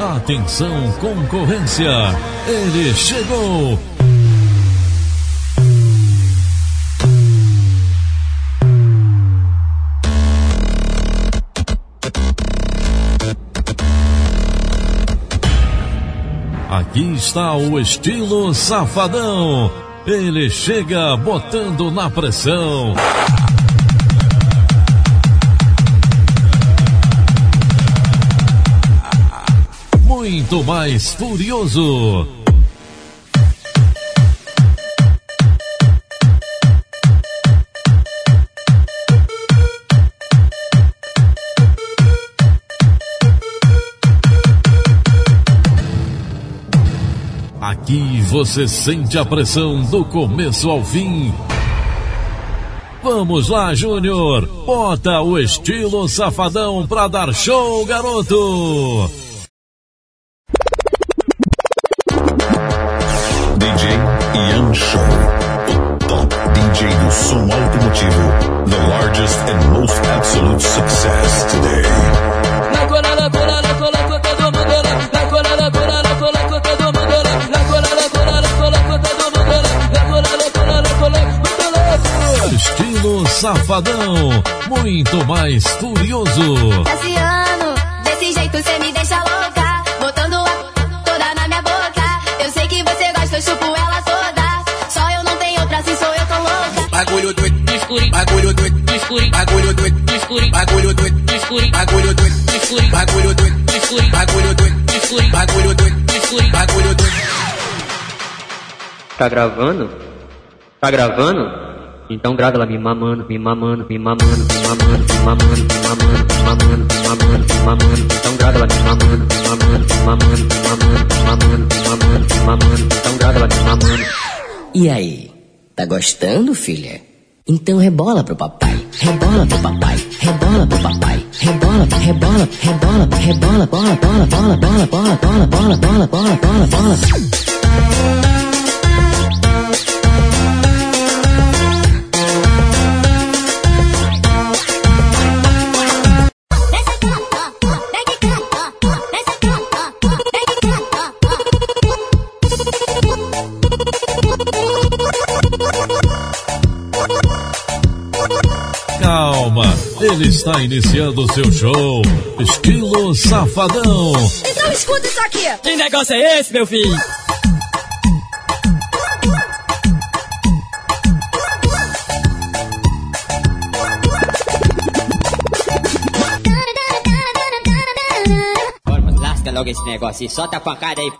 Atenção concorrência, ele chegou. Aqui está o estilo safadão. Ele chega botando na pressão. muito mais furioso. Aqui você sente a pressão do começo ao fim. Vamos lá, Júnior. Bota o estilo safadão pra dar show, garoto. DJ Ian Show. O top DJ do som automotivo. The largest and most absolute success today. Na cora, na cora, na safadão, muito mais furioso. Cassiano, desse jeito cê me deixa louca, botando a toda na minha boca. Eu sei que você gosta, eu chupo ela toda. Só eu não tenho outra, assim sou eu tão louca. Bagulho doido, escuri, bagulho doido, escuri, bagulho doido, escuri, bagulho doido, escuri, bagulho doido, escuri, bagulho doido, escuri, bagulho doido, escuri, bagulho doido, escuri, bagulho doido. Tá gravando? Tá gravando? Então grava ela me mamando, me mamando, me mamando, me mamando, me mamando, me mamando, me mamando, me mamando, me mamando. Então grava ela me mamando, me mamando, me mamando, me mamando, me mamando, me mamando. Então grava ela me mamando. E aí, tá gostando, filha? Então rebola pro papai, rebola pro papai, rebola pro papai, rebola, rebola, rebola, rebola, bola, bola, bola, bola, bola, bola, bola, bola, bola, bola, bola. Ele está iniciando seu show, estilo safadão. Então escuta isso aqui. Que negócio é esse, meu filho? Lasca logo esse negócio e solta a pancada aí.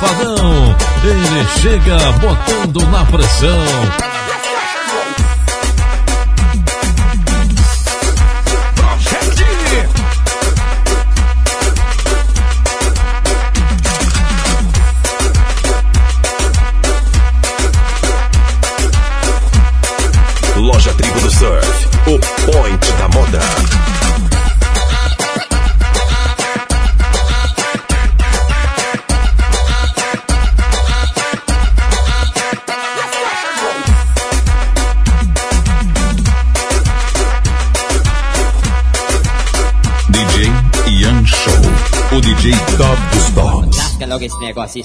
Safadão. Ele chega botando na pressão. Esse negócio.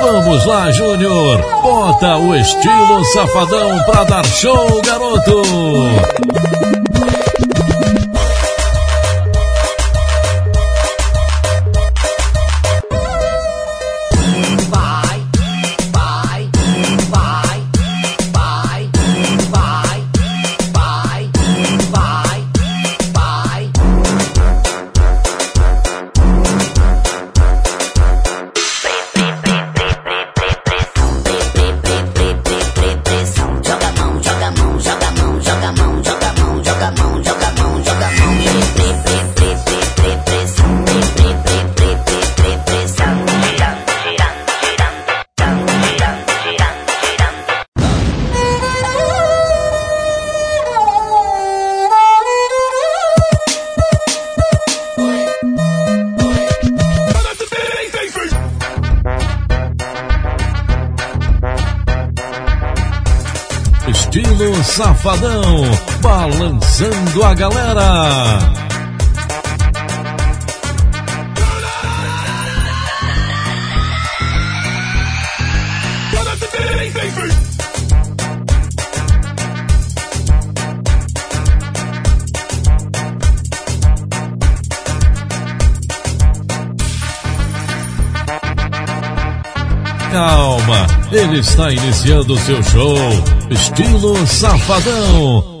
Vamos lá, Júnior. Bota o estilo safadão pra dar show, garoto. está iniciando o seu show, estilo Safadão.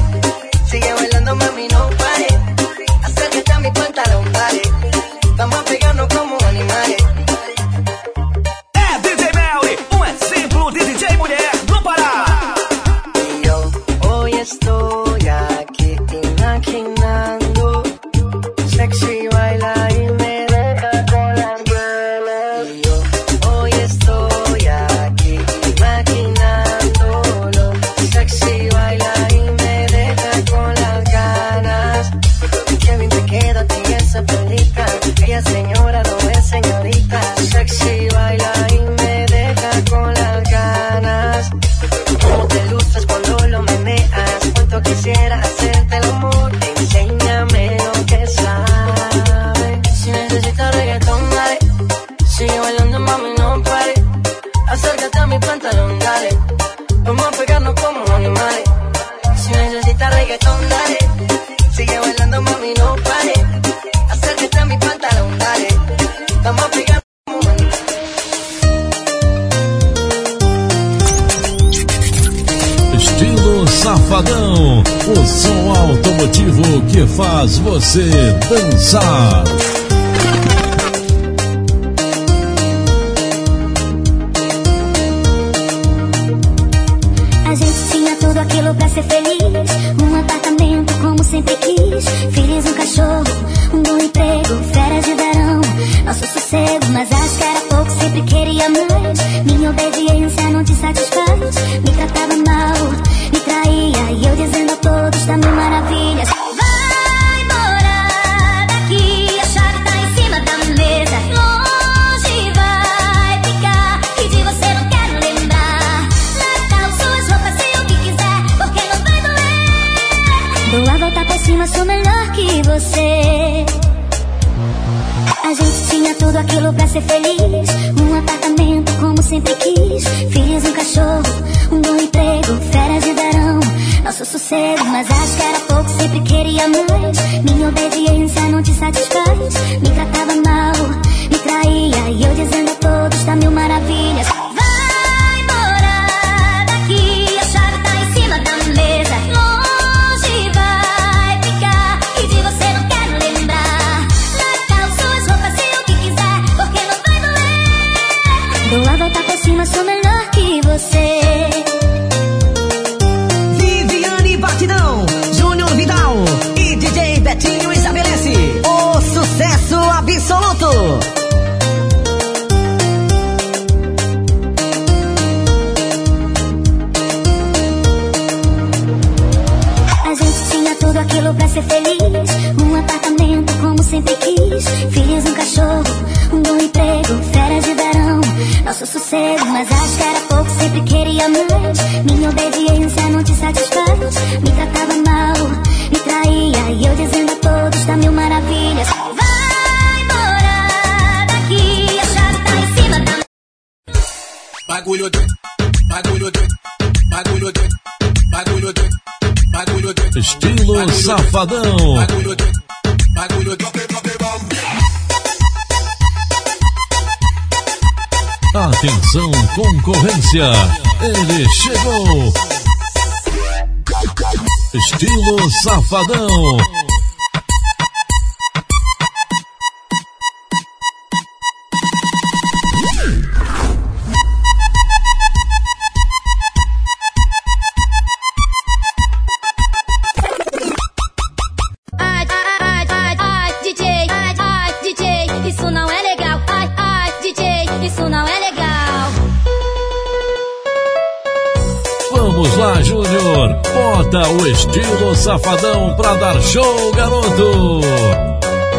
você dançar. um apartamento como sempre quis. Fiz um cachorro, um bom emprego, férias de verão, nosso sossego. Mas acho que era pouco, sempre queria mais. Minha obediência não te satisfaz. Me tratava mal, me traía. E eu dizendo a todos: tá mil maravilhas. ser feliz. Um apartamento como sempre quis. Filhos, um cachorro, um bom emprego, férias de verão, nosso sossego. Mas acho que era pouco, sempre queria mais. Minha obediência não te satisfaz. Me tratava mal, me traía. E eu dizendo a todos: tá mil maravilhas. Vai morar daqui, a chave tá em cima da. Bagulho doido. Estilo Safadão. Atenção, concorrência. Ele chegou. Estilo Safadão. Estilo Safadão pra dar show, garoto.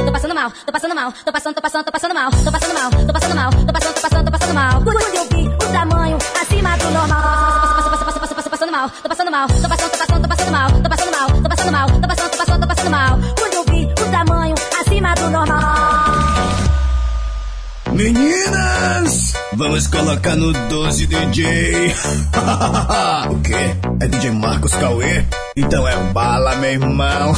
Tô passando mal, tô passando mal, tô passando, tô passando, tô passando mal, tô passando mal, tô passando mal, tô passando, tô passando, tô passando mal. Quando eu vi o tamanho acima do normal. Passa, passando mal, tô passando mal, tô passando, tô passando, tô passando mal, tô passando mal, tô passando mal, tô passando, tô passando, tô passando mal. Quando eu vi o tamanho acima do normal. Meninas, vamos colocar no 12 DJ. o quê? É DJ Marcos Cauê? Então é bala, meu irmão.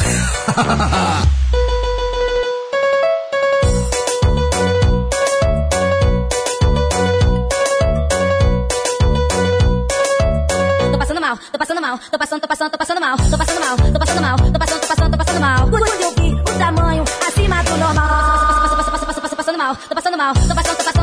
Tô passando mal, tô passando mal, tô passando, tô passando, tô passando mal, tô passando mal, tô passando mal, tô passando, tô passando, tô passando mal. Quando eu vi o tamanho acima do normal. Passa, passando mal, tô passando mal, tô passando, tô passando,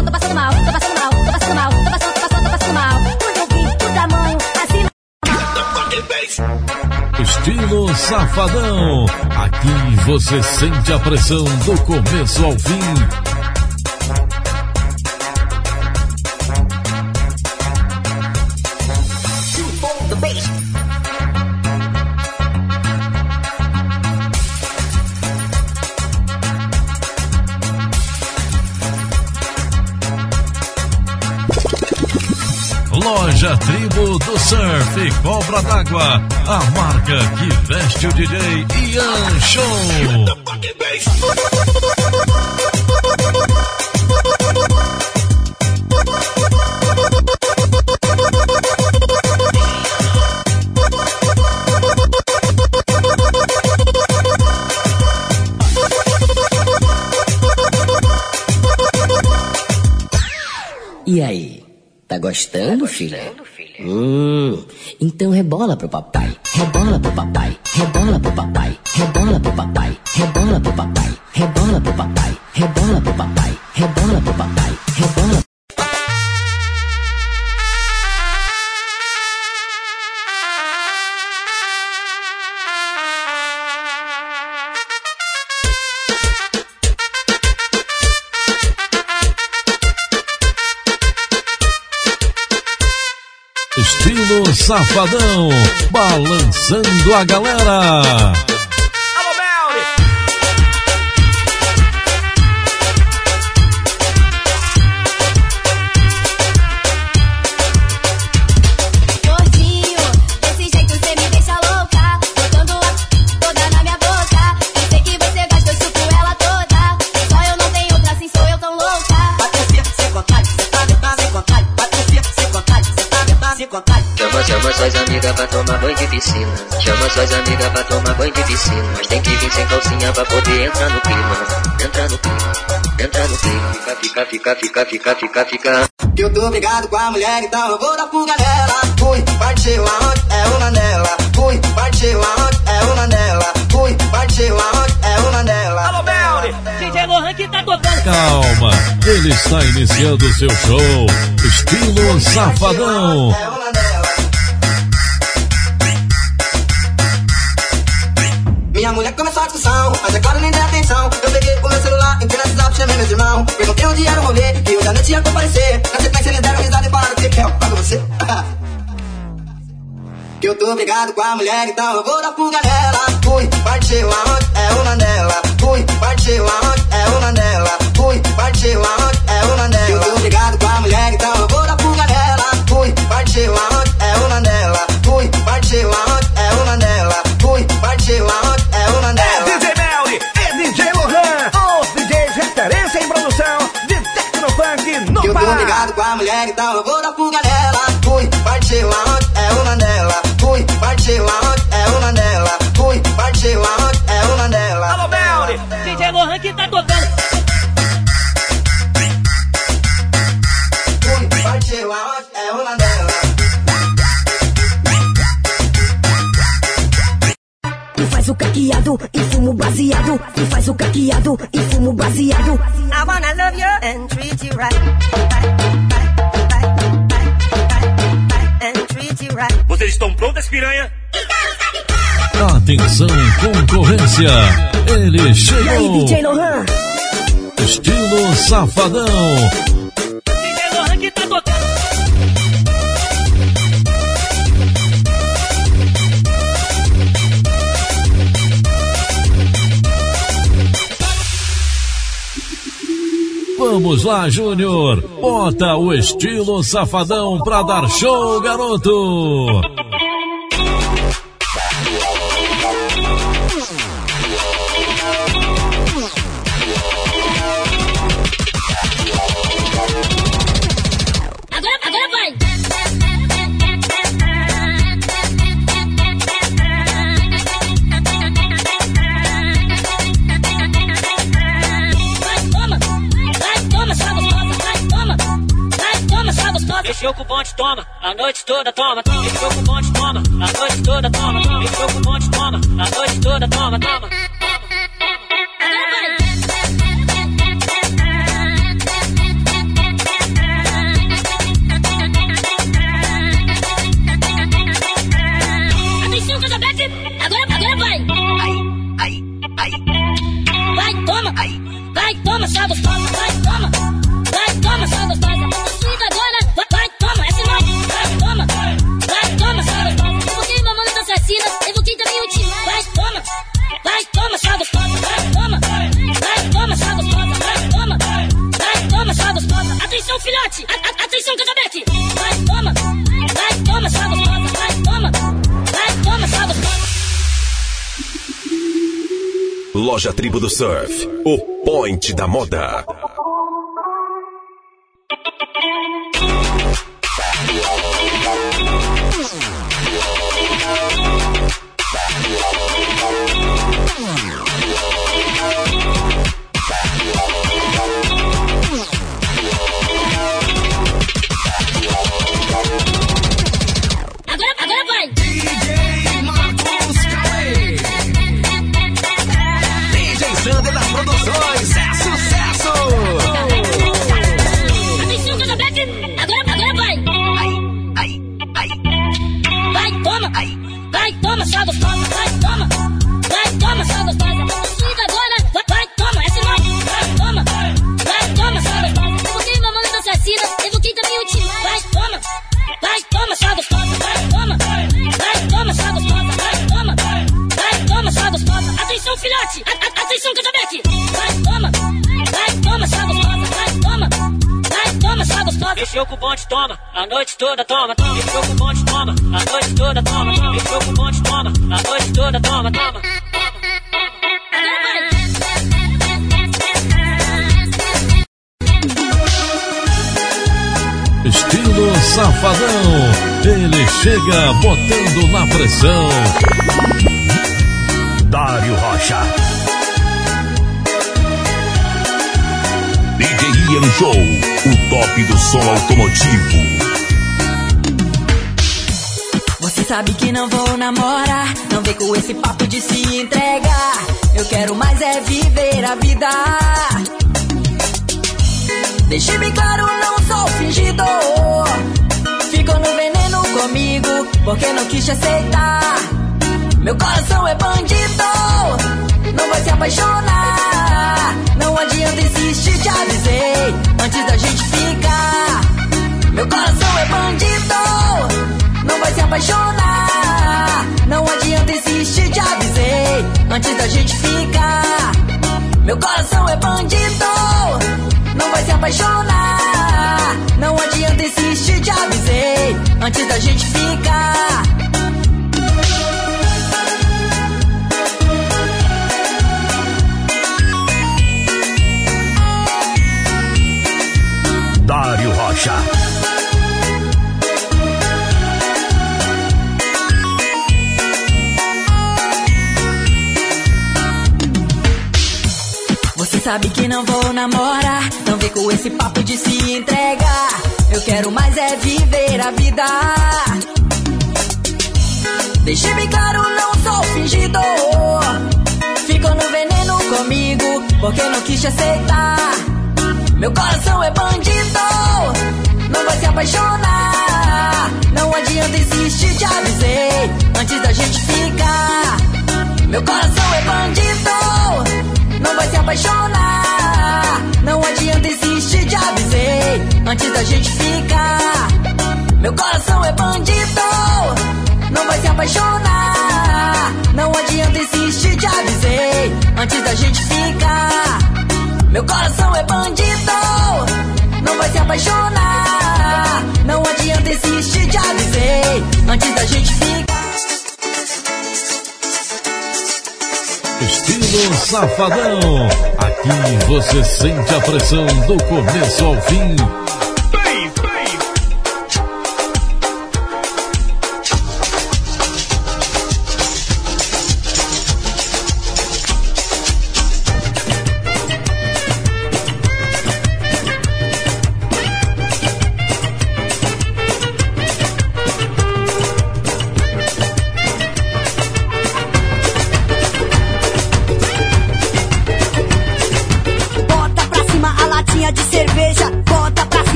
Safadão. Aqui você sente a pressão do começo ao fim. Loja Tribo do Surf Cobra d'Água. A marca que veste o DJ Ian Show. E aí? Tá gostando, filha? Hum, então rebola pro papai, rebola pro papai, rebola pro papai, rebola pro papai, rebola pro papai, rebola pro papai, rebola pro papai, rebola pro papai, rebola. Estilo Safadão. Balançando a galera. Amigas pra tomar banho de piscina. Chama suas amigas pra tomar banho de piscina. Mas tem que vir sem calcinha pra poder entrar no clima. Entrar no clima, entrar no clima. Fica, fica, fica, fica, fica, fica, fica. Que eu tô brigado com a mulher, então eu vou dar fuga nela. Fui, partiu aonde? É uma nela. Fui, partiu aonde? É uma nela. Fui, partiu aonde? É uma nela. Alô! DJ Lohan que tá tocando. Calma, ele está iniciando seu show. Estilo Safadão. Mas agora nem dei atenção. Eu peguei o meu celular, entrei no WhatsApp, chamei meus irmãos. Perguntei onde era o rolê, que eu já nem tinha comparecer. Na sequência eles deram risada e falaram que é pago você. que eu tô brigado com a mulher, então eu vou dar fuga nela. Fui, partiu aonde? É uma nela. Fui, partiu aonde? É uma nela. Fui, partiu aonde? É uma nela. Que eu tô brigado com a mulher, então eu vou Brigado com a mulher, então eu vou dar fuga nela. Fui, partiu aonde? Caqueado e fumo baseado. E faz o caqueado e fumo baseado. I wanna love you and treat you right. right. Vocês estão prontas, piranha? Atenção, concorrência. Ele E aí, chegou. DJ Lohan? Estilo Safadão. Vamos lá, Júnior. Bota o estilo Safadão pra dar show, garoto. Surf, o point da moda. Toda, toma. Mexeu com o bonde, toma. A noite toda, toma. Mexeu com o bonde, toma. A noite toda, toma, toma. Estilo Safadão. Ele chega botando na pressão. Dário Rocha. DJ Ian Show, o top do som automotivo. Sabe que não vou namorar, não vem com esse papo de se entregar. Eu quero mais é viver a vida. Deixe bem claro, não sou fingidor. Ficou no veneno comigo, porque não quis aceitar. Meu coração é bandido, não vai se apaixonar. Não adianta insistir, te avisei, antes da gente ficar. Meu coração é bandido, vai se apaixonar. Não adianta insistir, te avisei, antes da gente ficar. Meu coração é bandido, não vai se apaixonar. Não adianta insistir, te avisei, antes da gente ficar. Dário Rocha. Sabe que não vou namorar. Não vem com esse papo de se entregar. Eu quero mais é viver a vida. Deixe bem claro, não sou fingidor. Ficou no veneno comigo, porque não quis te aceitar. Meu coração é bandido, não vai se apaixonar. Não adianta insistir, te avisei, antes da gente ficar. Meu coração é bandido, não vai se apaixonar. Não adianta insistir, te avisei, antes da gente ficar. Meu coração é bandido, não vai se apaixonar. Não adianta insistir, te avisei, antes da gente ficar. Meu coração é bandido, não vai se apaixonar. Não adianta insistir, te avisei, antes da gente ficar. Estilo Safadão. Aqui você sente a pressão do começo ao fim.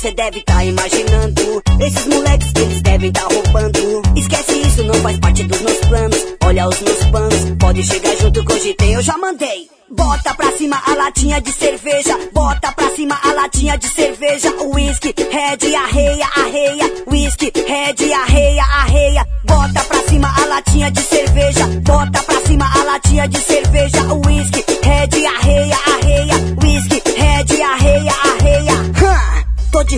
Você deve tá imaginando.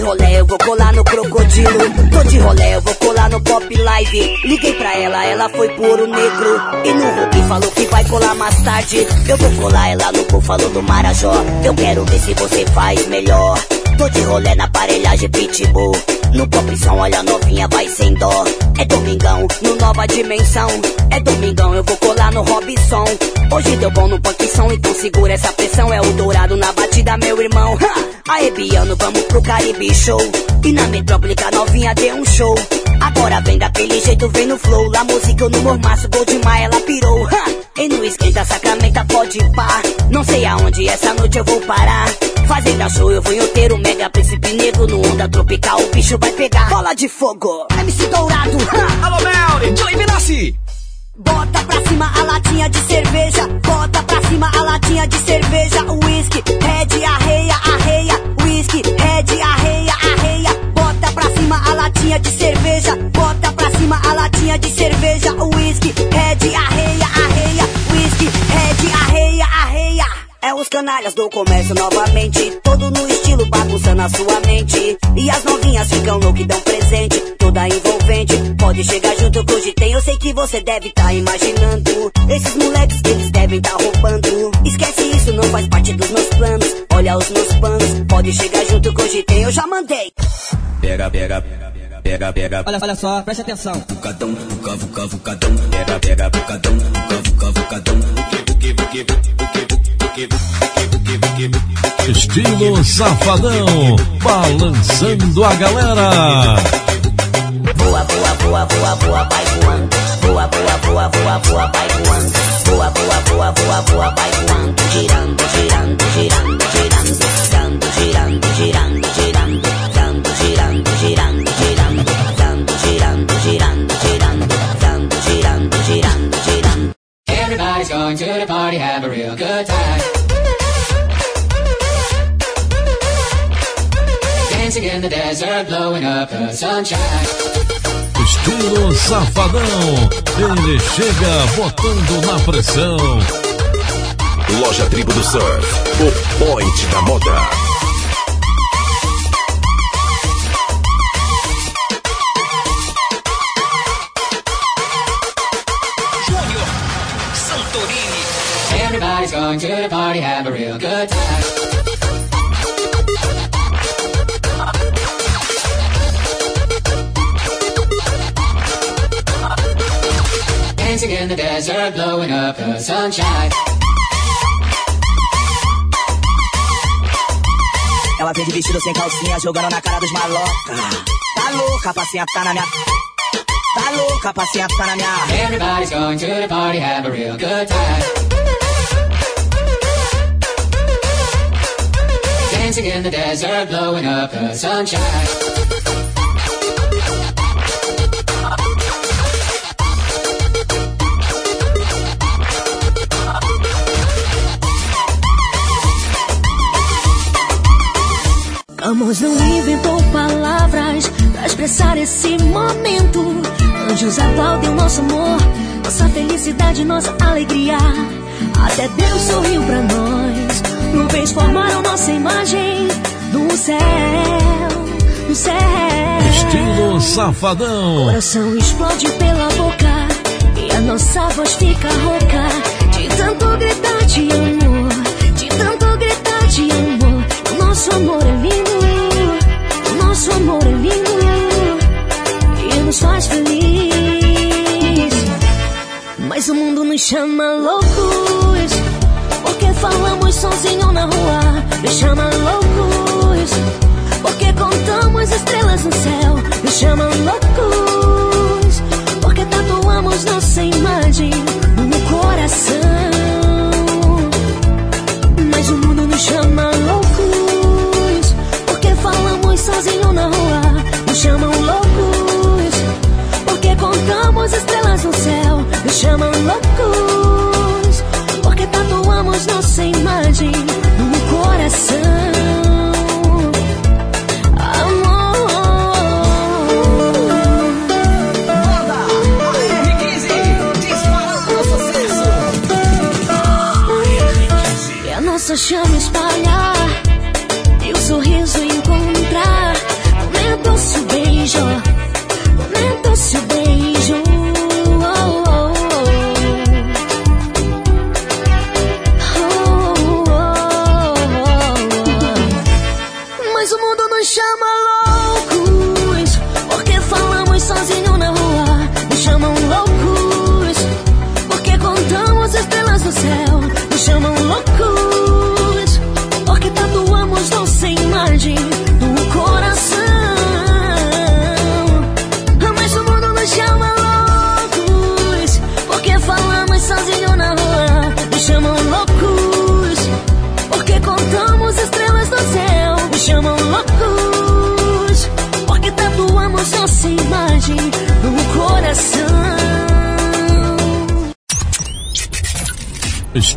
Rolê, eu vou colar no crocodilo. Tô de rolê, eu vou colar no pop live. Liguei pra ela, ela foi por negro. E no Rubi falou que vai colar mais tarde. Eu vou colar ela no búfalo do Marajó. Eu quero ver se você faz melhor. Tô de rolê na aparelhagem pitbull. No pop som, olha novinha, vai sem dó. É domingão, no nova dimensão. É domingão, eu vou colar no Robson. Hoje deu bom no punk som, então segura essa pressão. É o dourado na batida, meu irmão. Ha! Aê, Biano, vamos pro Caribe Show. E na metrópole, a novinha deu um show. Agora vem daquele jeito, vem no flow. Lá música, eu no mormaço, gol de maia, ela pirou. Ha! E no esquenta, sacramenta, pode pá. Não sei aonde essa noite eu vou parar. Fazenda show, eu vou inteiro, mega príncipe negro. No onda tropical, o bicho vai pegar. Bola de fogo, MC Dourado. Ha! Alô, Mel, Joey Vinassi. Bota pra cima a latinha de cerveja, bota pra cima a latinha de cerveja, whisky, red, arreia, arreia, whisky, red, arreia, arreia. Bota pra cima a latinha de cerveja, bota pra cima a latinha de cerveja, whisky, red, arreia, arreia, os canalhas do comércio novamente, todo no estilo bagunçando a sua mente. E as novinhas ficam loucas e dão presente, toda envolvente. Pode chegar junto que hoje tem, eu sei que você deve tá imaginando. Esses moleques que eles devem tá roubando. Esquece isso, não faz parte dos meus planos. Olha os meus planos, pode chegar junto que hoje tem, eu já mandei. Pega, pega, pega, pega. Olha, olha só, presta atenção. Vucadão, vuca, vuca, vucadão. Pega, pega, vucadão, vuca, vuca, vucadão. Vuque, vuque, vuque, vuque, Estilo safadão, balançando a galera. Boa, boa, boa, boa, boa, vai voando. Boa, boa, boa, boa, boa, vai voando. Boa, boa, boa, boa, boa, vai voando. Girando, girando, girando, girando, girando, girando, girando. Going to the party, have a real good time. Dancing in the desert, blowing up the sunshine. Estilo Safadão. Ele chega botando na pressão. Loja Tribo do Surf, o point da moda. Going to the party, have a real good time. Dancing in the desert, blowing up the sunshine. Ela vem de vestido sem calcinha, jogando na cara dos maloca. Tá louca pra sentar na minha. Tá louca pra sentar na minha. Everybody's going to the party, have a real good time. Dancing in the desert, blowing up the sunshine. Camus não inventou palavras pra expressar esse momento. Anjos aplaudem o nosso amor, nossa felicidade, nossa alegria. Até Deus sorriu pra nós. Nuvens formaram nossa imagem no céu, no céu. Estilo Safadão. Coração explode pela boca e a nossa voz fica rouca de tanto gritar de amor, de tanto gritar de amor. O nosso amor é lindo, o nosso amor é lindo e nos faz feliz. Mas o mundo nos chama loucos falamos sozinho na rua. Nos chama loucos porque contamos estrelas no céu. Nos chama loucos porque tatuamos nossa imagem no coração. Mas o mundo nos chama loucos porque falamos sozinho na rua. Nos chamam loucos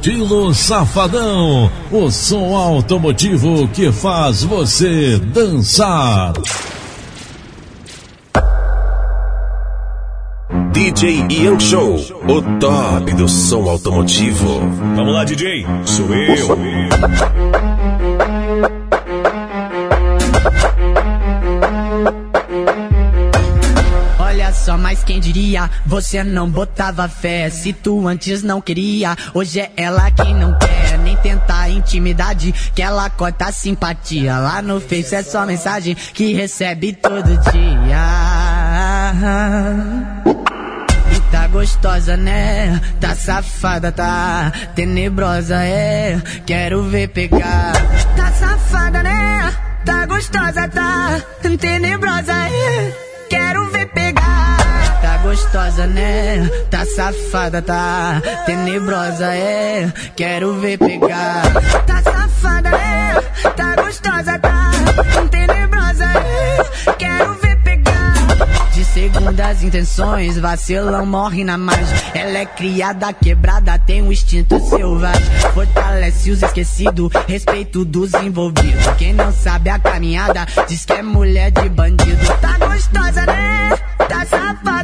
Estilo Safadão. O som automotivo que faz você dançar. DJ Ian Show, o top do som automotivo. Vamos lá, DJ. Sou eu. Quem diria? Você não botava fé. Se tu antes não queria, hoje é ela quem não quer. Nem tentar intimidade, que ela corta a simpatia. Lá no Face é só mensagem que recebe todo dia. E tá gostosa, né? Tá safada, tá tenebrosa, é. Quero ver pegar. Tá safada, né? Tá gostosa, tá tenebrosa, é. Gostosa, né? Tá safada, tá tenebrosa, é. Quero ver pegar. Tá safada, né? Tá gostosa, tá tenebrosa, é. Quero ver pegar. De segundas intenções, vacilão morre na margem. Ela é criada, quebrada, tem um instinto selvagem. Fortalece os esquecidos, respeito dos envolvidos. Quem não sabe a caminhada, diz que é mulher de bandido. Tá gostosa, né? Tá safada,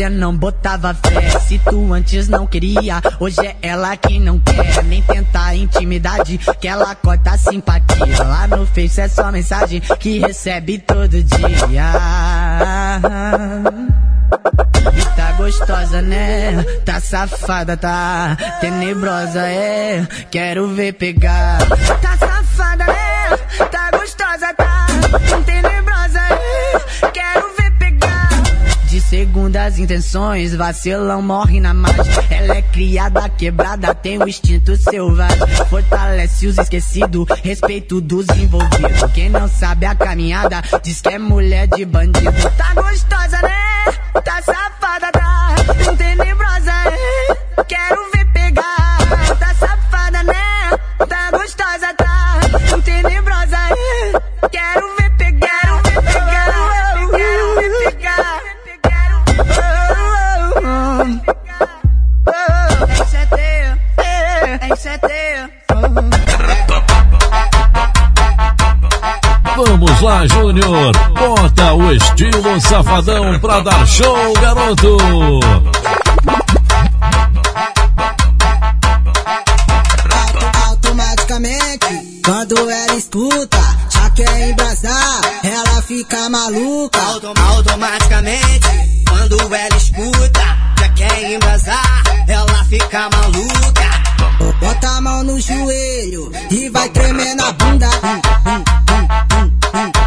você não botava fé. Se tu antes não queria, hoje é ela que não quer. Nem tentar intimidade, que ela corta a simpatia. Lá no Face é só mensagem que recebe todo dia. E tá gostosa, né? Tá safada, tá tenebrosa, é. Quero ver pegar. Tá segundas intenções, vacilão morre na margem. Ela é criada, quebrada, tem o instinto selvagem. Fortalece os esquecidos, respeito dos envolvidos. Quem não sabe a caminhada, diz que é mulher de bandido. Tá gostosa, né? Estilo safadão pra dar show, garoto. Automaticamente, quando ela escuta, já quer embrasar, ela fica maluca. Autom automaticamente, quando ela escuta, já quer embrasar, ela fica maluca. Bota a mão no joelho e vai tremer na bunda. Hum, hum, hum,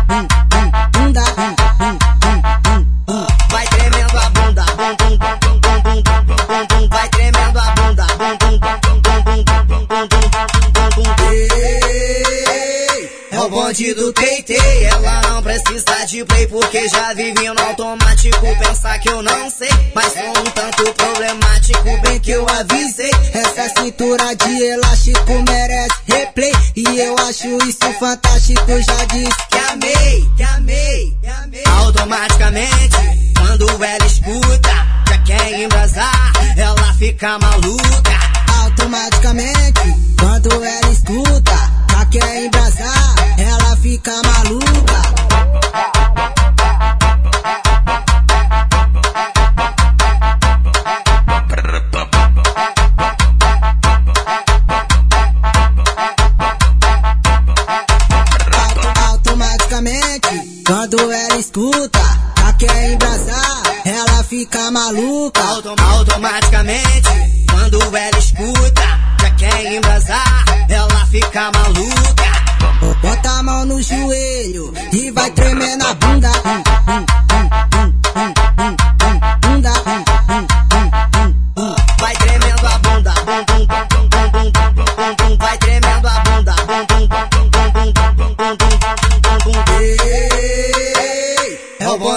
Do TT, ela não precisa de play porque já vive no automático. Pensar que eu não sei, mas sou um tanto problemático, bem que eu avisei. Essa cintura de elástico merece replay. E eu acho isso fantástico, já disse que amei, que amei, que amei. Automaticamente, quando ela escuta, já quer embrasar, ela fica maluca. Automaticamente, quando ela escuta, já quer embrasar, ela fica maluca. Quando ela escuta, já quer embrasar, ela fica maluca. Autom automaticamente, quando ela escuta, já quer embrasar, vai tremer na bunda. Hum, hum,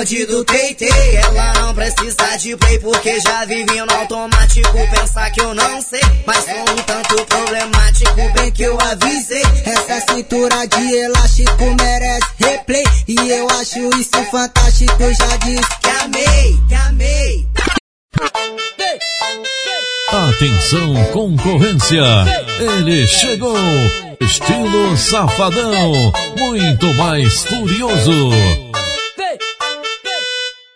bonde do TT, ela não precisa de play porque já vive no automático. Pensar que eu não sei, mas sou um tanto problemático, bem que eu avisei. Essa cintura de elástico merece replay. E eu acho isso fantástico, já disse que amei, que amei. Atenção, concorrência. Ele chegou. Estilo safadão. Muito mais furioso.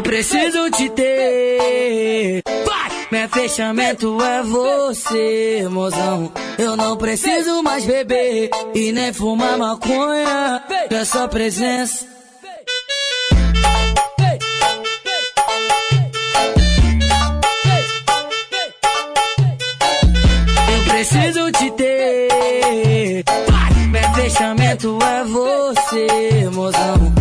Eu preciso te ter. Vai! Meu fechamento é você, mozão. Eu não preciso mais beber e nem fumar maconha. É só presença. Eu preciso te ter. Vai! Meu fechamento é você, mozão.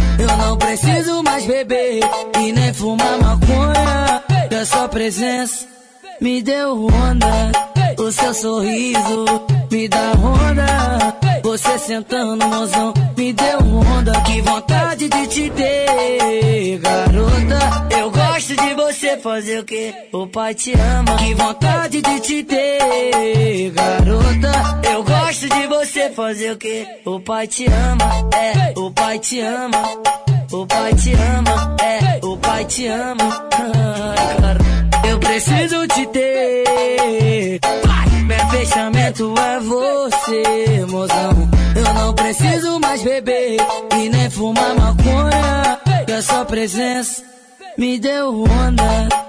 Preciso mais beber e nem fumar maconha. É só presença. me deu onda. O seu sorriso me dá onda. Você sentando, mozão, me deu onda. Que vontade de te ter, garota. Eu gosto de você fazer o que? O pai te ama. Que vontade de te ter, garota. Eu gosto de você fazer o que? O pai te ama, é, o pai te ama. O pai te ama, é, o pai te ama. Ai, eu preciso te ter. Meu fechamento é você, mozão. Eu não preciso mais beber e nem fumar maconha. Que a sua presença me deu onda.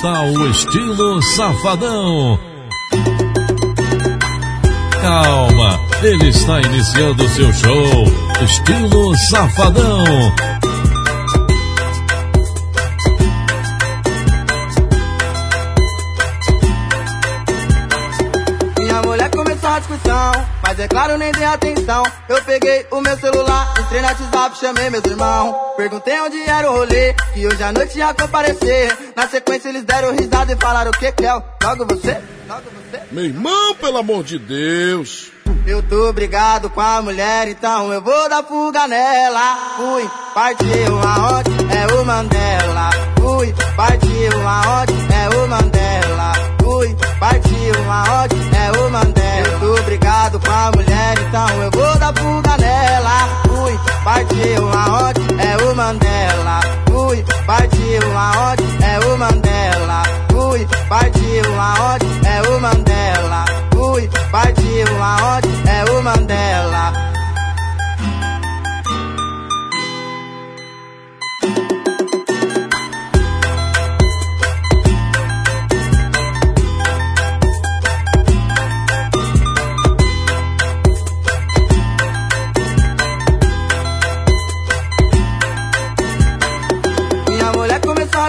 Está o estilo safadão. Calma, ele está iniciando seu show. Estilo safadão. É claro, nem dei atenção. Eu peguei o meu celular, entrei no WhatsApp, chamei meus irmãos. Perguntei onde era o rolê, que hoje à noite ia comparecer. Na sequência eles deram risada e falaram o que é? Logo você? Logo você? Meu irmão, pelo amor de Deus. Eu tô brigado com a mulher, então eu vou dar fuga nela. Fui, partiu aonde? É o Mandela. Fui, partiu aonde? É o Mandela. Fui, partiu aonde? É o Mandela. Tô brigado com a mulher, então eu vou dar fuga nela. Fui, partiu aonde? É o Mandela. Fui, partiu aonde? É o Mandela. Fui, partiu aonde? É o Mandela. Fui, partiu aonde? É o Mandela.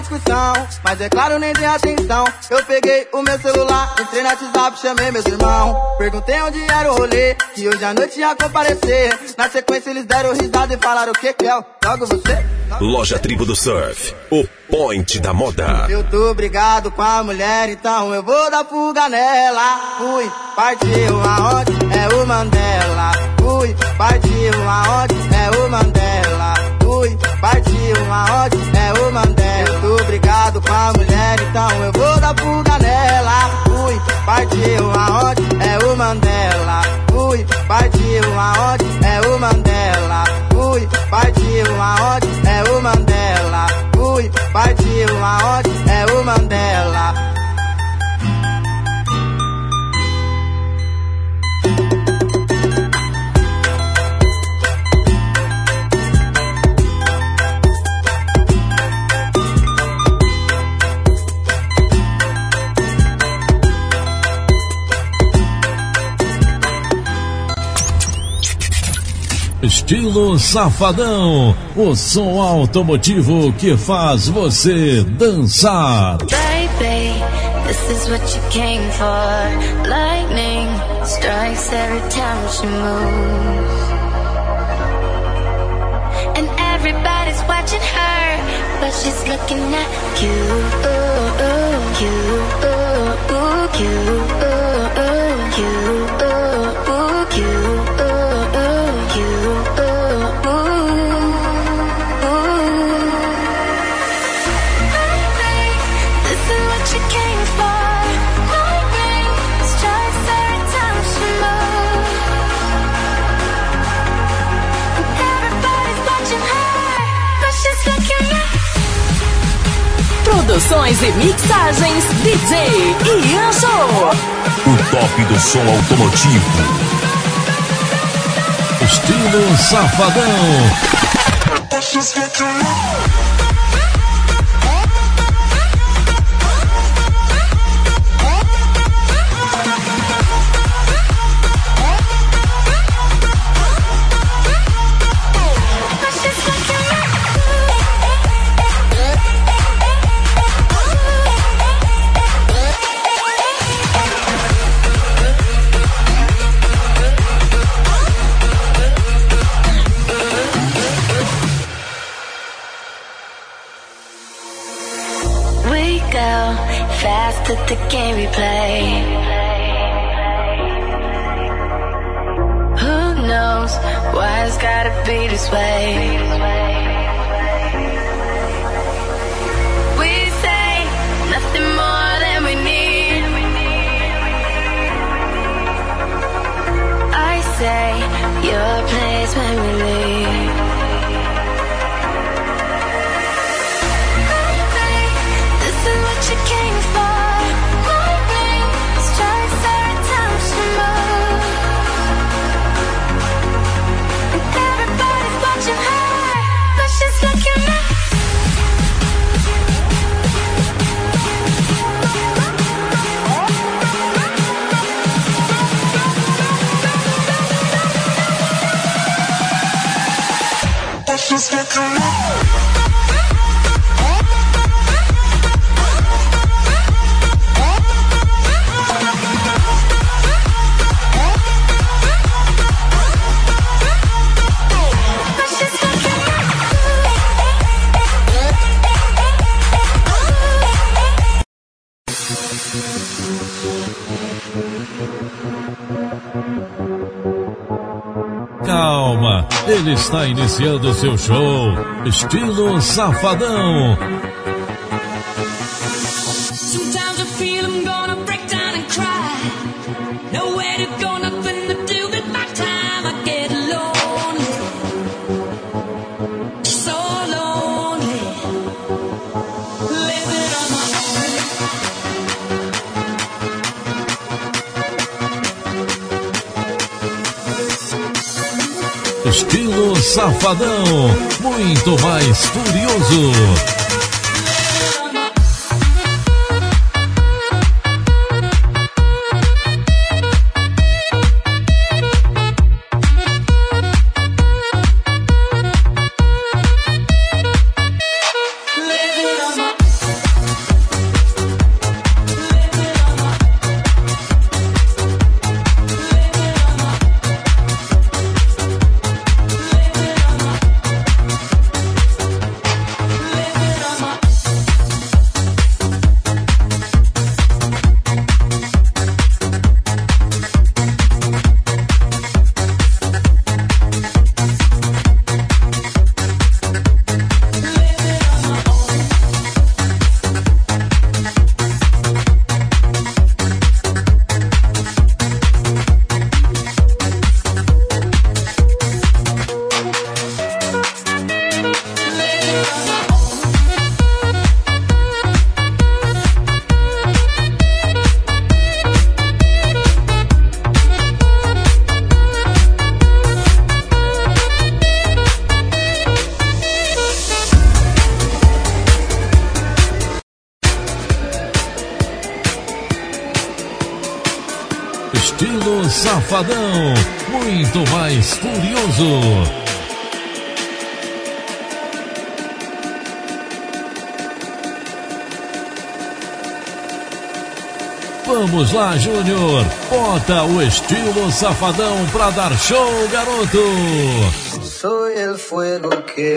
Discussão, mas é claro, nem dei atenção. Eu peguei o meu celular, entrei no WhatsApp, chamei meus irmãos. Perguntei onde era o rolê, que hoje à noite ia comparecer. Na sequência eles deram risada e falaram o que que é? Logo você? Loja Tribo do Surf, o point da moda. Eu tô brigado com a mulher, então eu vou dar fuga nela. Fui, partiu aonde? É o Mandela. Fui, partiu aonde? É o Mandela. Fui, partiu aonde? É o Mandela. Tô brigado com a mulher, então eu vou dar fuga nela. Fui, partiu aonde? É o Mandela. Fui, partiu aonde? É o Mandela. Fui, partiu aonde? É o Mandela. Fui, partiu aonde? É Estilo Safadão, o som automotivo que faz você dançar. Baby, this is what you came for. Lightning strikes every time she moves. And everybody's watching her, but she's looking at you. You, you, you, Produções e mixagens DJ Ian Show. O top do som automotivo. Estilo Safadão. The game we play. Who knows why it's gotta be this way? She's looking at. Iniciando seu show. Estilo Safadão. Safadão. Muito mais furioso. Safadão. Muito mais furioso. Vamos lá, Júnior. Bota o estilo Safadão pra dar show, garoto. Soy el fuego que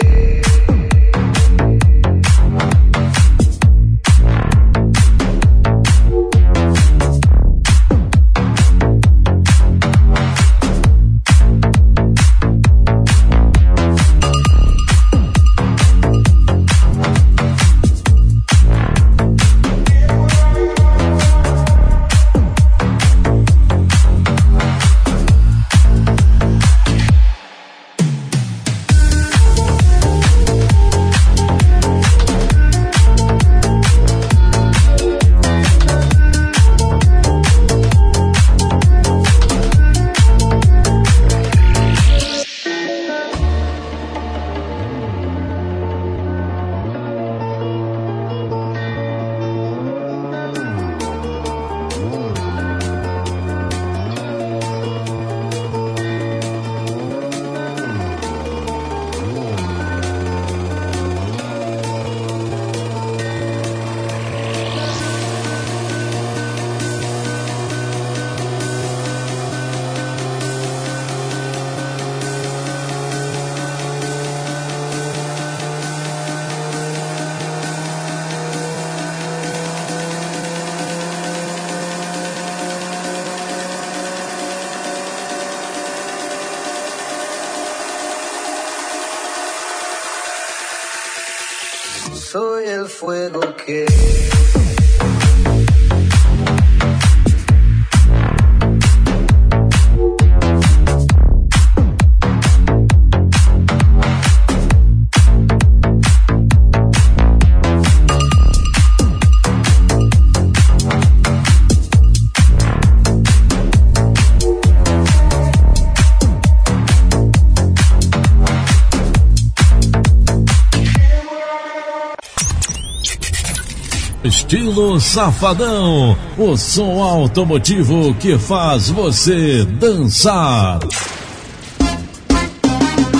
estilo safadão, o som automotivo que faz você dançar.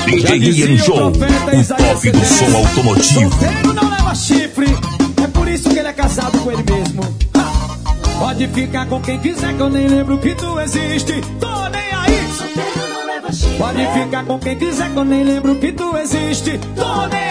DJ Ian Show, o pop do som automotivo. Solteiro não leva chifre, é por isso que ele é casado com ele mesmo. Ha! Pode ficar com quem quiser, que eu nem lembro que tu existe. Tô nem aí. Solteiro não leva chifre. Pode é. ficar com quem quiser, que eu nem lembro que tu existe. Tô nem aí.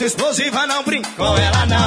muito explosiva, não brinco com ela não.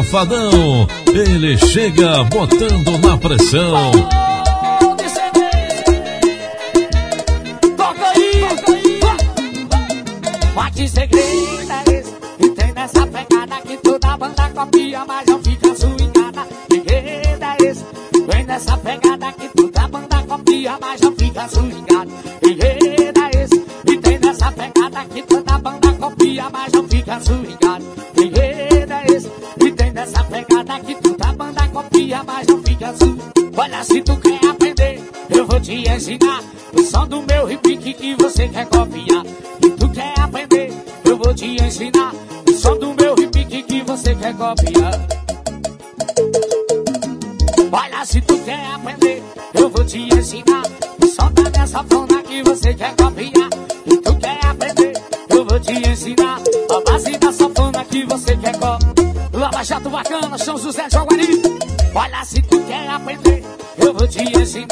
Safadão. Ele chega botando na pressão. É quer copiar e tu quer é aprender, eu vou te ensinar a base da sanfona que você quer copiar. Lava Jato Bacana, São José Jaguari. Olha, se tu quer aprender, eu vou te ensinar.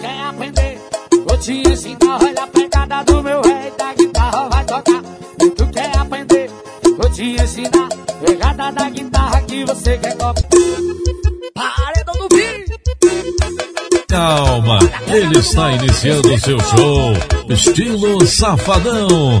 quer aprender? Vou te ensinar, olha a pegada do meu rei da guitarra vai tocar. E tu quer aprender? Vou te ensinar, pegada da guitarra que você quer copiar. Paredão do fim. Calma, ele está iniciando o seu show, estilo safadão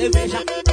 cerveja.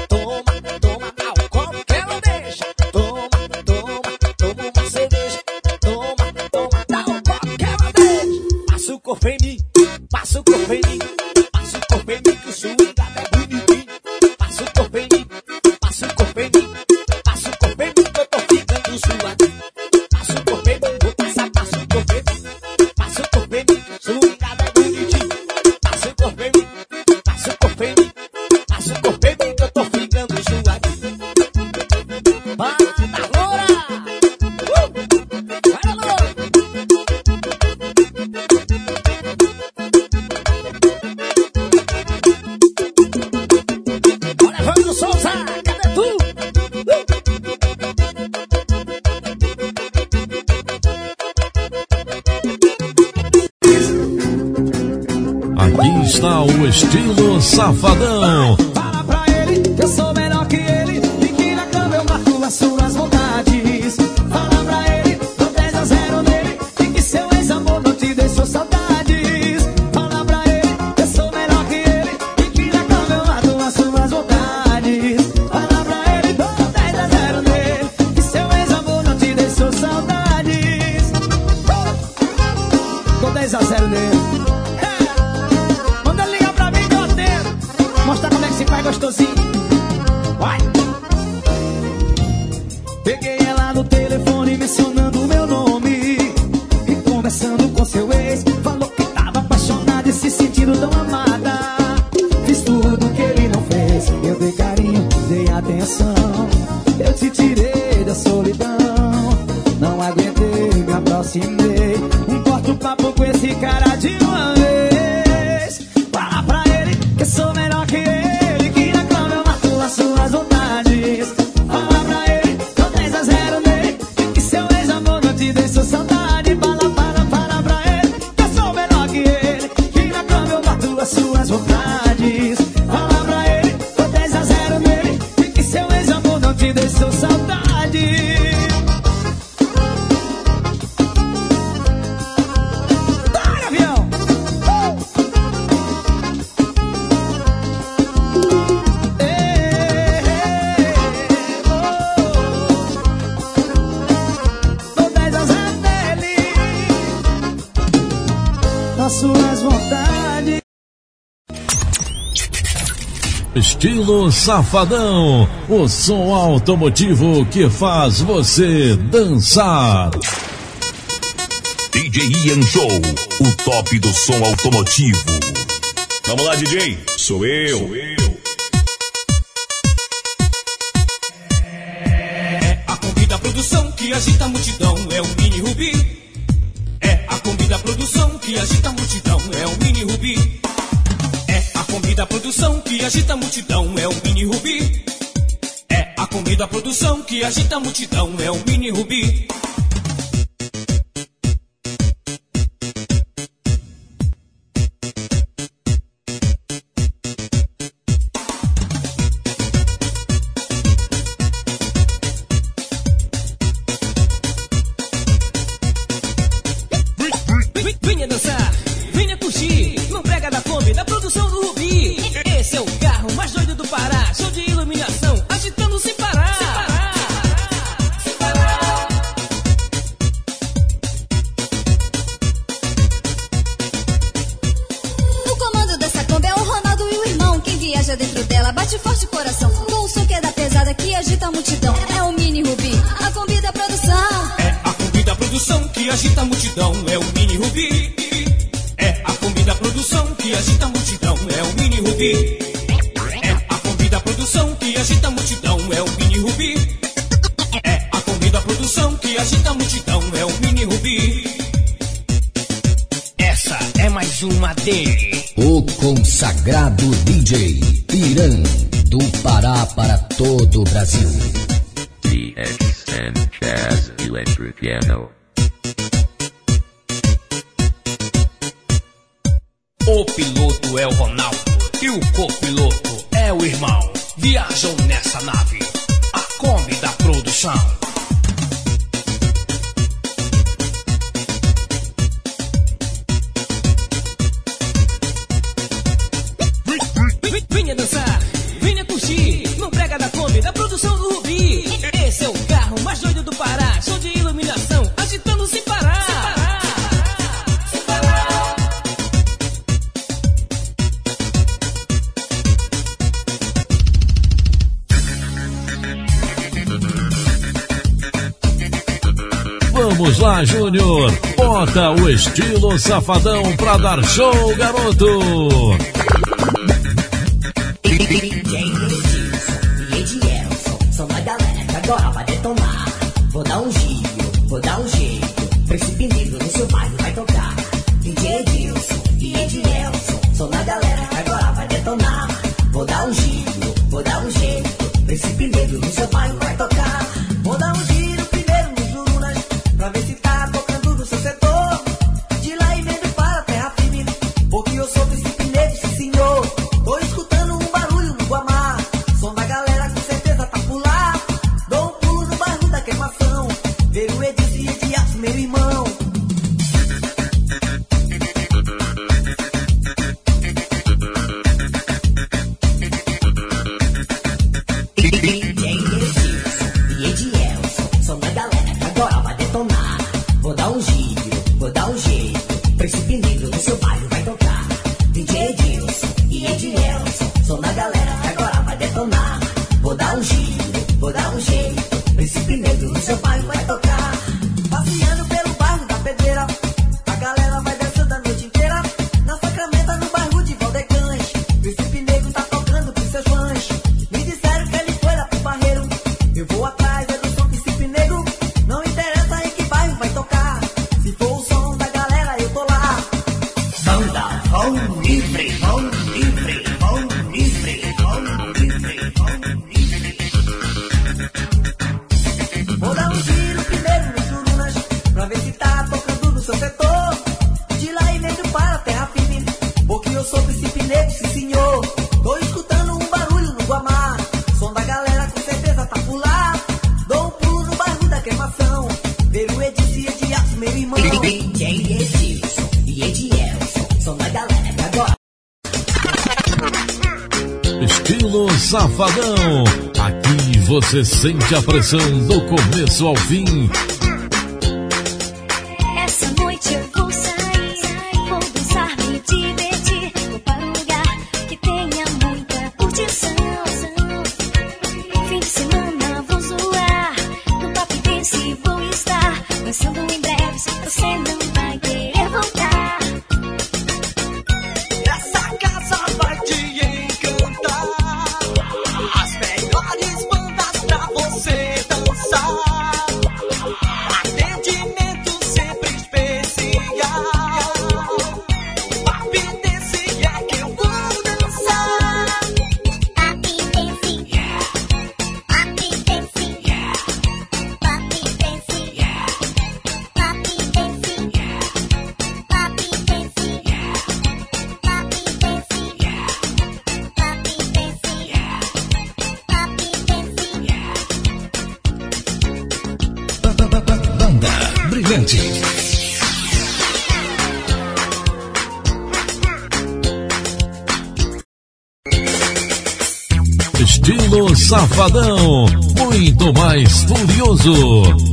صوت عديد. estilo safadão, o som automotivo que faz você dançar. DJ Ian Show, o top do som automotivo. Vamos lá, DJ. Sou eu. Sou eu. É a Kombi da produção que agita a multidão, é o Mini Rubi. É a Kombi da produção que agita a multidão, é o Mini Rubi comida produção que agita a multidão, é o mini rubi. É a comida produção que agita a multidão, é o mini rubi. O piloto é o Ronaldo e o copiloto é o irmão. Viajam nessa nave, a Kombi da produção. Bota o estilo safadão pra dar show, garoto. Som Livre. Safadão. Aqui você sente a pressão do começo ao fim Safadão, muito mais furioso.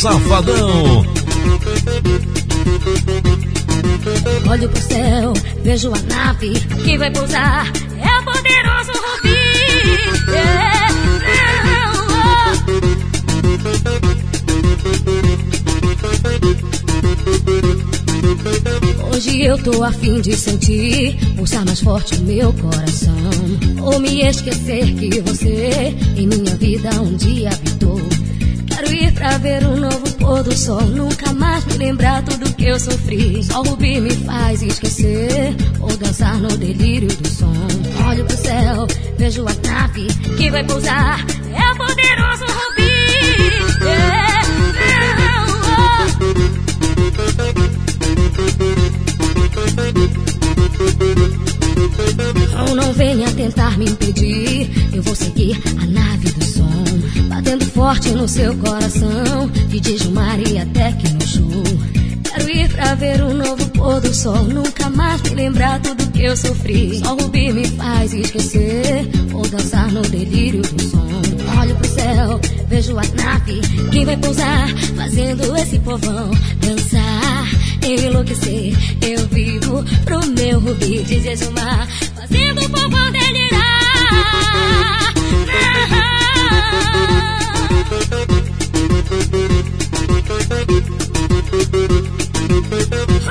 Safadão. Olho pro céu, vejo a nave que vai pousar. É o poderoso Robin. É, é, é, é, Hoje eu tô afim de sentir pulsar mais forte o meu coração. Ou me esquecer que você em minha vida um dia habitou quero ir pra ver um novo pôr do sol. Nunca mais me lembrar tudo que eu sofri. Só rubi me faz esquecer. Ou dançar no delírio do som. Olho pro céu, vejo a nave que vai pousar. É o poderoso Rubi. Yeah. Oh, oh. Não, não venha tentar me impedir. Eu vou seguir a nave do som, batendo forte no seu coração, que diz o mar e até que no show. Quero ir pra ver o novo pôr do sol. Nunca mais me lembrar tudo que eu sofri. Só rubi me faz esquecer. Ou dançar no delírio do som. Olho pro céu, vejo a nave. Quem vai pousar? Fazendo esse povão dançar. Enlouquecer, eu vivo pro meu rubi. Gilmar, fazendo o povão delirar. não venha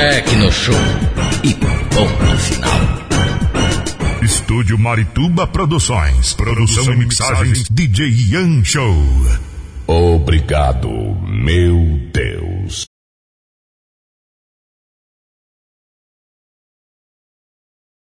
Back no show. E ponto final. Estúdio Marituba Produções. Produção e mixagens DJ Ian Show. Obrigado, meu Deus.